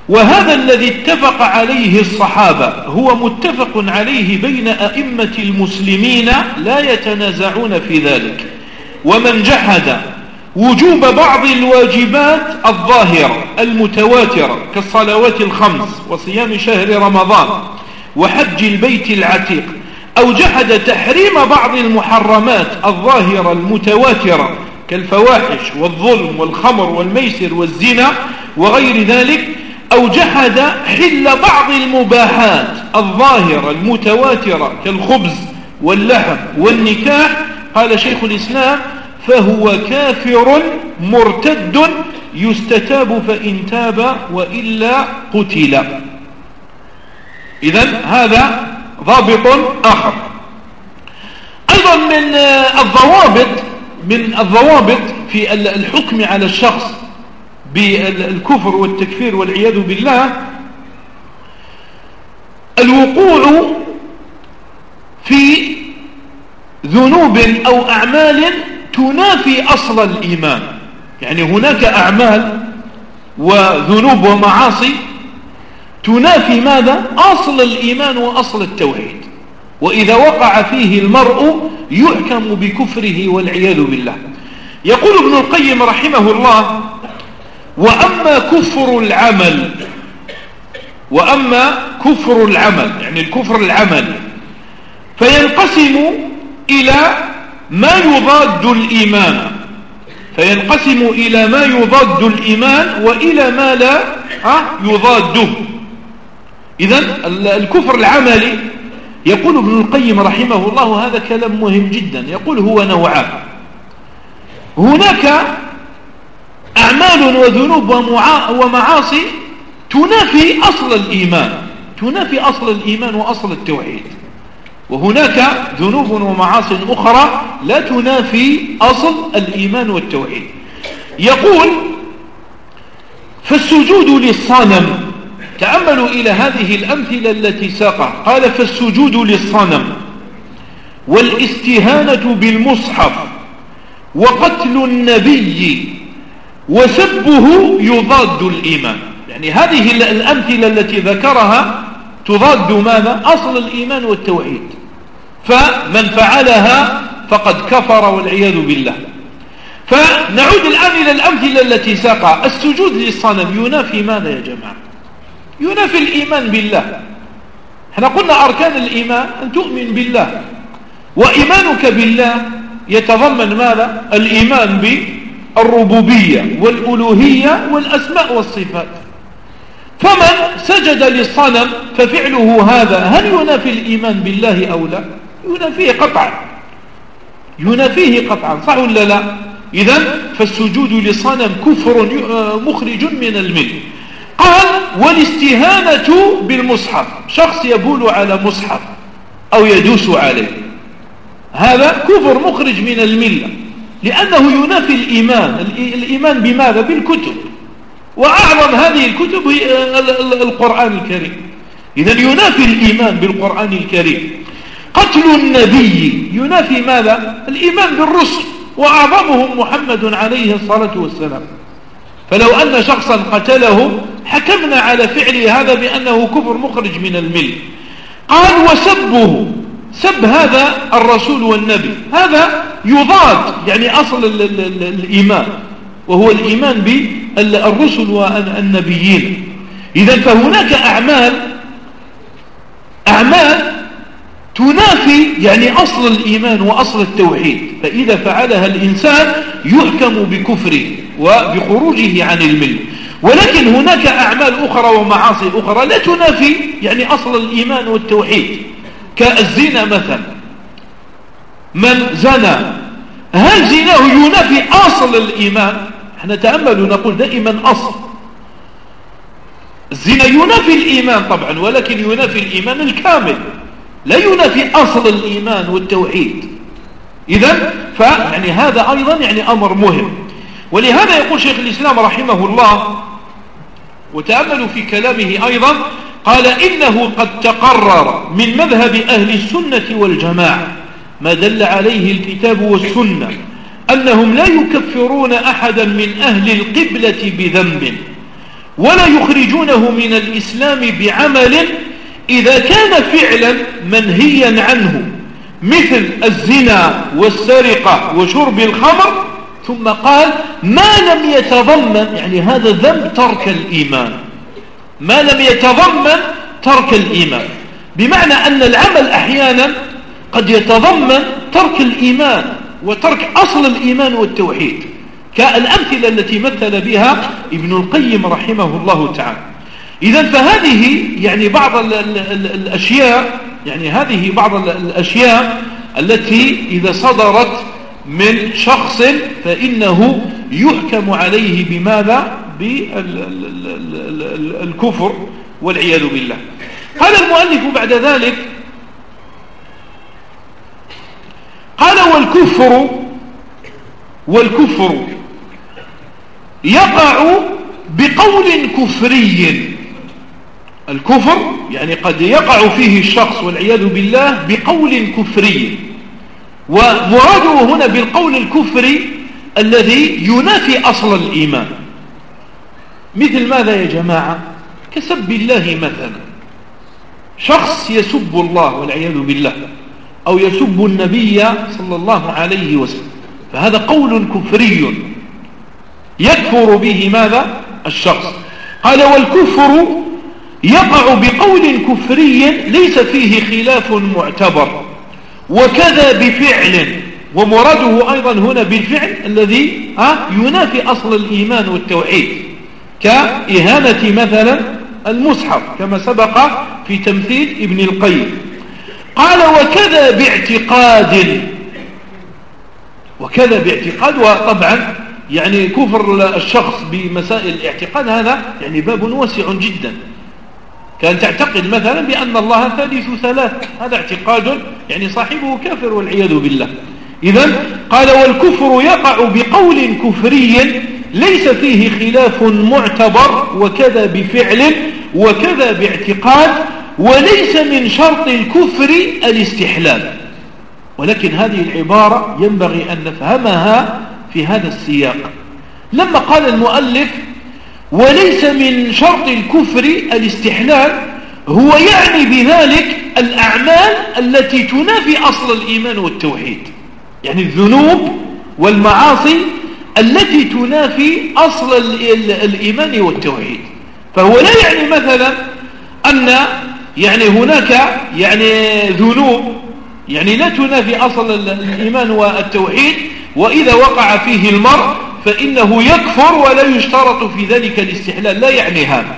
وهذا الذي اتفق عليه الصحابة هو متفق عليه بين أئمة المسلمين لا يتنازعون في ذلك. ومن جحد وجوب بعض الواجبات الظاهرة المتواترة كالصلوات الخمس وصيام شهر رمضان وحج البيت العتيق أو جحد تحريم بعض المحرمات الظاهرة المتواترة كالفواحش والظلم والخمر والميسر والزنا وغير ذلك أو جحد حل بعض المباحات الظاهرة المتواترة كالخبز واللحم والنكاح. قال شيخ الإسلام فهو كافر مرتد يستتاب فإن تاب وإلا قتل. إذا هذا ضابط آخر. أيضا من الضوابط من الضوابط في الحكم على الشخص بالكفر والتكفير والعياذ بالله الوقوع في ذنوب أو أعمال تنافي أصل الإيمان. يعني هناك أعمال وذنوب ومعاصي تنافي ماذا؟ أصل الإيمان وأصل التوحيد. وإذا وقع فيه المرء يحكم بكفره والعياذ بالله. يقول ابن القيم رحمه الله وأما كفر العمل وأما كفر العمل يعني الكفر العمل فينقسم إلى ما يضاد الإيمان. فينقسم إلى ما يضاد الإيمان وإلى ما لا يضاده. إذا الكفر العملي يقول ابن القيم رحمه الله هذا كلام مهم جدا. يقول هو نوعان. هناك أعمال وذنوب ومعاصي تنافي أصل الإيمان تنافي أصل الإيمان وأصل التوحيد. وهناك ذنوب ومعاصي أخرى لا تنافي أصل الإيمان والتوحيد. يقول فالسجود للصنم تأملوا إلى هذه الأمثلة التي ساقها قال فالسجود للصنم والاستهانة بالمصحف وقتل النبي وسبه يضاد الإيمان. يعني هذه الأمثلة التي ذكرها تضاد ماذا؟ أصل الإيمان والتوحيد. فمن فعلها فقد كفر والعياذ بالله. فنعود الآن إلى الأمثلة التي ساقها السجود للصنم ينافي ماذا يا جماعة؟ ينافي الإيمان بالله. إحنا قلنا أركان الإيمان أن تؤمن بالله. وإيمانك بالله يتضمن ماذا؟ الإيمان بالربوبية والألوهية والأسماء والصفات. فمن سجد للصنم ففعله هذا هل ينافي الإيمان بالله أو لا؟ ينافيه قطعا. ينافيه قطعا صح ولا لا؟ إذا فالسجود للصنم كفر مخرج من الملك قال والاستهانة بالمصحف. شخص يبول على مصحف أو يدوس عليه. هذا كفر مخرج من الملة لأنه ينافي الإيمان. الإيمان بماذا؟ بالكتب. وأعظم هذه الكتب هي القرآن الكريم. إذا ينافي الإيمان بالقرآن الكريم. قتل النبي ينافي ماذا؟ الإيمان بالرسل. وأعظمهم محمد عليه الصلاة والسلام. فلو أن شخصا قتله حكمنا على فعله هذا بأنه كفر مخرج من المل قال وسبه. سب هذا الرسول والنبي. هذا يضاد يعني أصل الإيمان وهو الإيمان بالرسل والنبيين. إذا فهناك أعمال أعمال تنافي يعني أصل الإيمان وأصل التوحيد. فإذا فعلها الإنسان يحكم بكفره. وبخروجه عن المل ولكن هناك أعمال أخرى ومعاصي أخرى لا تنافي يعني أصل الإيمان والتوحيد. كالزنا مثلا. من زنى. هل زناه ينافي أصل الإيمان؟ إحنا تأملوا نقول دائما أصل. الزنا ينافي الإيمان طبعا ولكن ينافي الإيمان الكامل. لا ينافي أصل الإيمان والتوحيد. إذا فيعني هذا أيضا يعني أمر مهم. ولهذا يقول شيخ الإسلام رحمه الله وتأملوا في كلامه أيضا قال إنه قد تقرر من مذهب أهل السنة والجماعة ما دل عليه الكتاب والسنة أنهم لا يكفرون أحدا من أهل القبلة بذنب ولا يخرجونه من الإسلام بعمل إذا كان فعلا منهيا عنه مثل الزنا والسرقة وشرب الخمر ثم قال ما لم يتضمن يعني هذا ذنب ترك الإيمان. ما لم يتضمن ترك الإيمان. بمعنى أن العمل أحيانا قد يتضمن ترك الإيمان وترك أصل الإيمان والتوحيد. كالأمثلة التي مثل بها ابن القيم رحمه الله تعالى. إذا فهذه يعني بعض ال ال ال الأشياء يعني هذه بعض الأشياء التي إذا صدرت من شخص فإنه يحكم عليه بماذا؟ بالكفر والعياذ بالله. قال المؤلف بعد ذلك قال والكفر والكفر يقع بقول كفري. الكفر يعني قد يقع فيه الشخص والعياذ بالله بقول كفري. ومراده هنا بالقول الكفري الذي ينافي أصل الإيمان. مثل ماذا يا جماعة؟ كسب الله مثلا. شخص يسب الله والعياذ بالله أو يسب النبي صلى الله عليه وسلم. فهذا قول كفري. يكفر به ماذا؟ الشخص. قال والكفر يقع بقول كفري ليس فيه خلاف معتبر. وكذا بفعل. ومراده أيضا هنا بالفعل الذي ينافي أصل الإيمان والتوحيد. كإهانة مثلا المصحف كما سبق في تمثيل ابن القيم. قال وكذا باعتقاد وكذا باعتقاد وطبعا يعني كفر الشخص بمسائل الاعتقاد هذا يعني باب واسع جدا. كان تعتقد مثلا بأن الله ثالث ثلاث. هذا اعتقاد يعني صاحبه كافر والعياذ بالله. إذا قال والكفر يقع بقول كفري ليس فيه خلاف معتبر وكذا بفعل وكذا باعتقاد وليس من شرط الكفر الاستحلال. ولكن هذه العبارة ينبغي أن نفهمها في هذا السياق. لما قال المؤلف وليس من شرط الكفر الاستحلال هو يعني بذلك الأعمال التي تنافي أصل الإيمان والتوحيد. يعني الذنوب والمعاصي التي تنافي أصل الإيمان والتوحيد. فهو لا يعني مثلا أن يعني هناك يعني ذنوب يعني لا تنافي أصل الإيمان والتوحيد وإذا وقع فيه المرء فإنه يكفر ولا يشترط في ذلك الاستحلال. لا يعني هذا.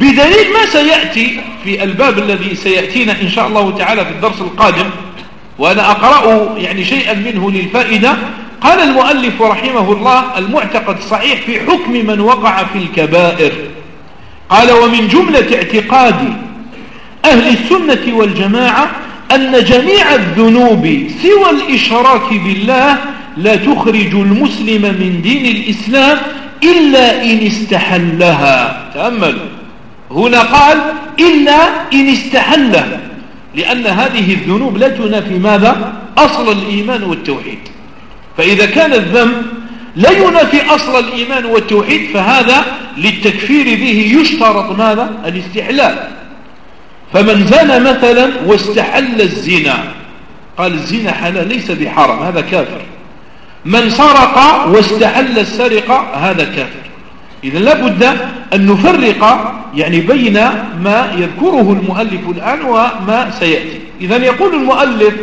بدليل ما سيأتي في الباب الذي سيأتينا إن شاء الله تعالى في الدرس القادم وأنا أقرأ يعني شيئا منه للفائدة قال المؤلف رحمه الله المعتقد الصحيح في حكم من وقع في الكبائر. قال ومن جملة اعتقاد أهل السنة والجماعة أن جميع الذنوب سوى الإشراك بالله لا تخرج المسلم من دين الإسلام إلا إن استحلها. تأملوا هنا قال إلا إن استحلها لأن هذه الذنوب لا تنافي ماذا؟ أصل الإيمان والتوحيد. فإذا كان الذنب لا ينافي أصل الإيمان والتوحيد فهذا للتكفير به يشترط ماذا؟ الاستحلال. فمن زنى مثلا واستحل الزنا قال الزنا حلال ليس بحرام هذا كافر. من سرق واستحل السرقة هذا كافر. إذا لابد أن نفرق يعني بين ما يذكره المؤلف الآن وما سيأتي. إذا يقول المؤلف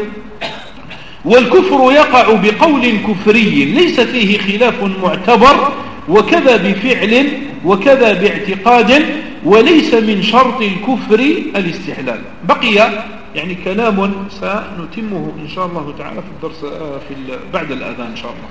والكفر يقع بقول كفري ليس فيه خلاف معتبر وكذا بفعل وكذا باعتقاد وليس من شرط الكفر الاستحلال. بقي يعني كلام سنتمه إن شاء الله تعالى في الدرس آه، في بعد الأذان إن شاء الله.